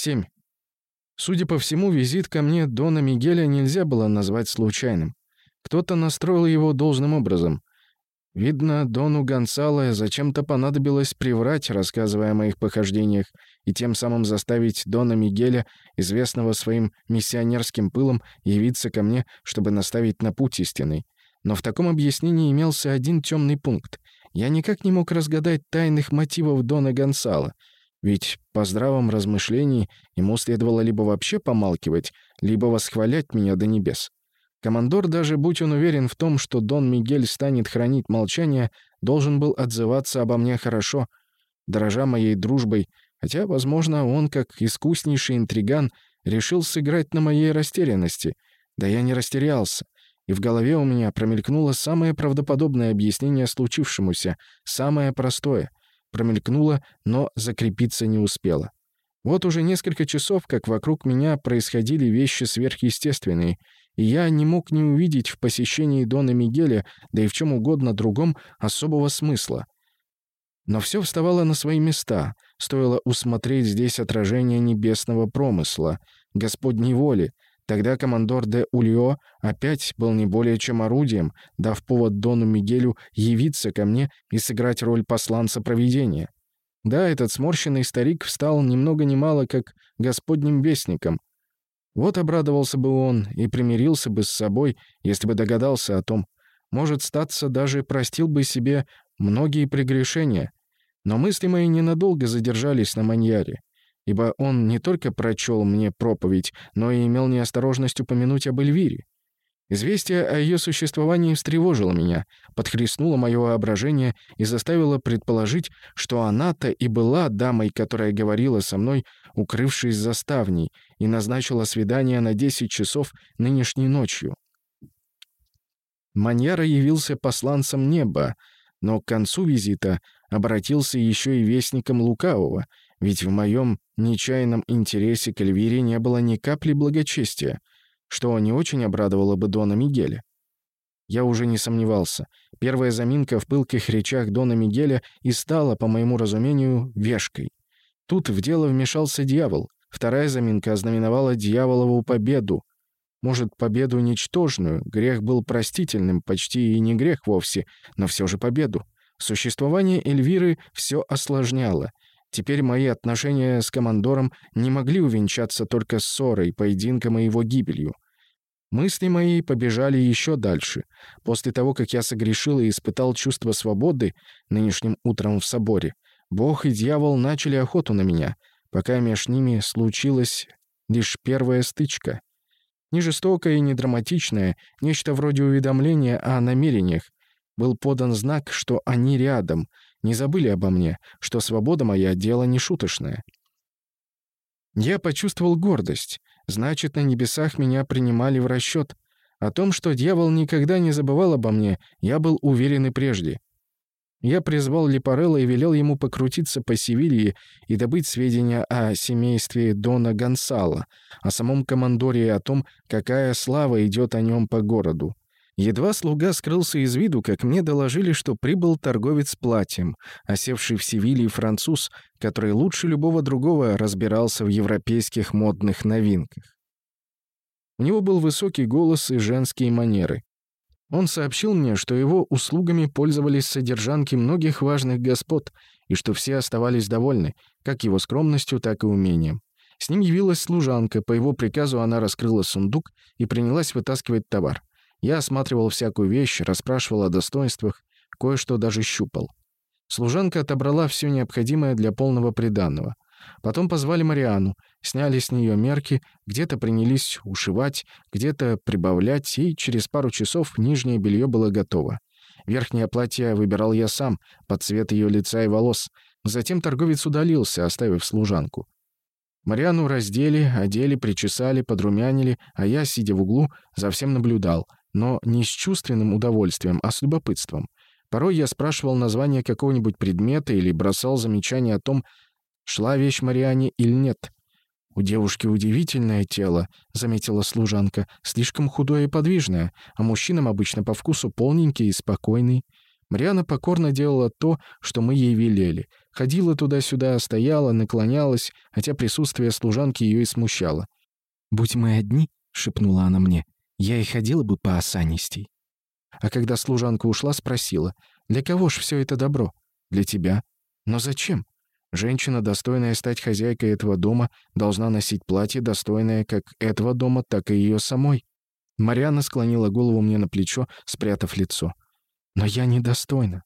7. Судя по всему, визит ко мне Дона Мигеля нельзя было назвать случайным. Кто-то настроил его должным образом. Видно, Дону Гонсало зачем-то понадобилось приврать, рассказывая о моих похождениях, и тем самым заставить Дона Мигеля, известного своим миссионерским пылом, явиться ко мне, чтобы наставить на путь истинный. Но в таком объяснении имелся один темный пункт. Я никак не мог разгадать тайных мотивов Дона Гонсало — ведь по здравом размышлении ему следовало либо вообще помалкивать, либо восхвалять меня до небес. Командор, даже будь он уверен в том, что Дон Мигель станет хранить молчание, должен был отзываться обо мне хорошо, дорожа моей дружбой, хотя, возможно, он, как искуснейший интриган, решил сыграть на моей растерянности. Да я не растерялся. И в голове у меня промелькнуло самое правдоподобное объяснение случившемуся, самое простое — промелькнула, но закрепиться не успела. Вот уже несколько часов, как вокруг меня происходили вещи сверхъестественные, и я не мог не увидеть в посещении Дона Мигеля, да и в чем угодно другом, особого смысла. Но все вставало на свои места, стоило усмотреть здесь отражение небесного промысла, Господней воли, Тогда командор де Ульо опять был не более чем орудием, дав повод Дону Мигелю явиться ко мне и сыграть роль посланца провидения. Да, этот сморщенный старик встал ни много ни мало как господним вестником. Вот обрадовался бы он и примирился бы с собой, если бы догадался о том. Может, статься даже простил бы себе многие прегрешения. Но мысли мои ненадолго задержались на маньяре ибо он не только прочел мне проповедь, но и имел неосторожность упомянуть об Эльвире. Известие о ее существовании встревожило меня, подхлестнуло мое воображение и заставило предположить, что она-то и была дамой, которая говорила со мной, укрывшись за ставней, и назначила свидание на 10 часов нынешней ночью. Маньяра явился посланцем неба, но к концу визита обратился еще и вестником лукавого, ведь в моем нечаянном интересе к Эльвире не было ни капли благочестия, что не очень обрадовало бы Дона Мигеля. Я уже не сомневался. Первая заминка в пылких речах Дона Мигеля и стала, по моему разумению, вешкой. Тут в дело вмешался дьявол. Вторая заминка ознаменовала дьяволову победу. Может, победу ничтожную, грех был простительным, почти и не грех вовсе, но все же победу. Существование Эльвиры все осложняло. Теперь мои отношения с командором не могли увенчаться только ссорой, поединком и его гибелью. Мысли мои побежали еще дальше. После того, как я согрешил и испытал чувство свободы нынешним утром в соборе, Бог и дьявол начали охоту на меня, пока между ними случилась лишь первая стычка. Не жестокая и не драматичная, нечто вроде уведомления о намерениях. Был подан знак, что они рядом — не забыли обо мне, что свобода моя — дело не шуточное. Я почувствовал гордость. Значит, на небесах меня принимали в расчет. О том, что дьявол никогда не забывал обо мне, я был уверен и прежде. Я призвал Липарелла и велел ему покрутиться по Севилье и добыть сведения о семействе Дона Гонсала, о самом командоре и о том, какая слава идет о нем по городу. Едва слуга скрылся из виду, как мне доложили, что прибыл торговец платьем, осевший в Севилье француз, который лучше любого другого разбирался в европейских модных новинках. У него был высокий голос и женские манеры. Он сообщил мне, что его услугами пользовались содержанки многих важных господ, и что все оставались довольны, как его скромностью, так и умением. С ним явилась служанка, по его приказу она раскрыла сундук и принялась вытаскивать товар. Я осматривал всякую вещь, расспрашивал о достоинствах, кое-что даже щупал. Служанка отобрала все необходимое для полного приданного. Потом позвали Мариану, сняли с нее мерки, где-то принялись ушивать, где-то прибавлять, и через пару часов нижнее белье было готово. Верхнее платье выбирал я сам, под цвет ее лица и волос. Затем торговец удалился, оставив служанку. Мариану раздели, одели, причесали, подрумянили, а я, сидя в углу, за всем наблюдал — но не с чувственным удовольствием, а с любопытством. Порой я спрашивал название какого-нибудь предмета или бросал замечание о том, шла вещь Мариане или нет. «У девушки удивительное тело», — заметила служанка, — «слишком худое и подвижное, а мужчинам обычно по вкусу полненький и спокойный». Мариана покорно делала то, что мы ей велели. Ходила туда-сюда, стояла, наклонялась, хотя присутствие служанки ее и смущало. «Будь мы одни», — шепнула она мне, — «я и ходила бы по осанистей». А когда служанка ушла, спросила, «Для кого ж все это добро?» «Для тебя». «Но зачем?» Женщина, достойная стать хозяйкой этого дома, должна носить платье, достойное как этого дома, так и ее самой. Марианна склонила голову мне на плечо, спрятав лицо. «Но я недостойна».